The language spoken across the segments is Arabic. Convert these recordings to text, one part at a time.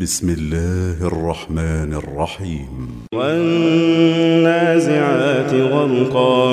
بسم الله الرحمن الرحيم. والنازعات غرقا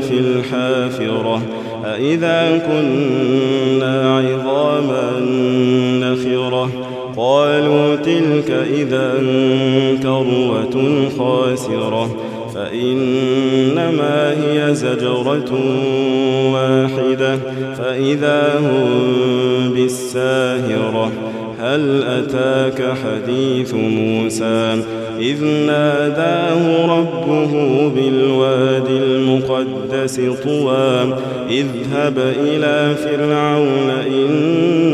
في الحافرة. أئذا كنا عظاما نخرة. قالوا تلك إذا كروة خاسرة. فإنما هي زجرة واحدة. فإذا هم بالساهرة هل أتاك حديث موسى إذ ناداه ربه بالواد المقدس طوى إذهب إلى فرعون طغى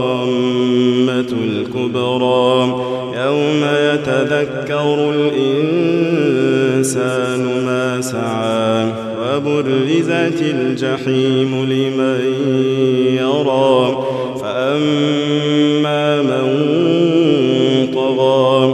الطامة الكبرى يوم يتذكر الإنسان ما سعى وبرزت الجحيم لمن يرى فأما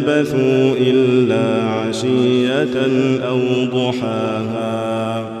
يلبثوا إلا عشية أو ضحاها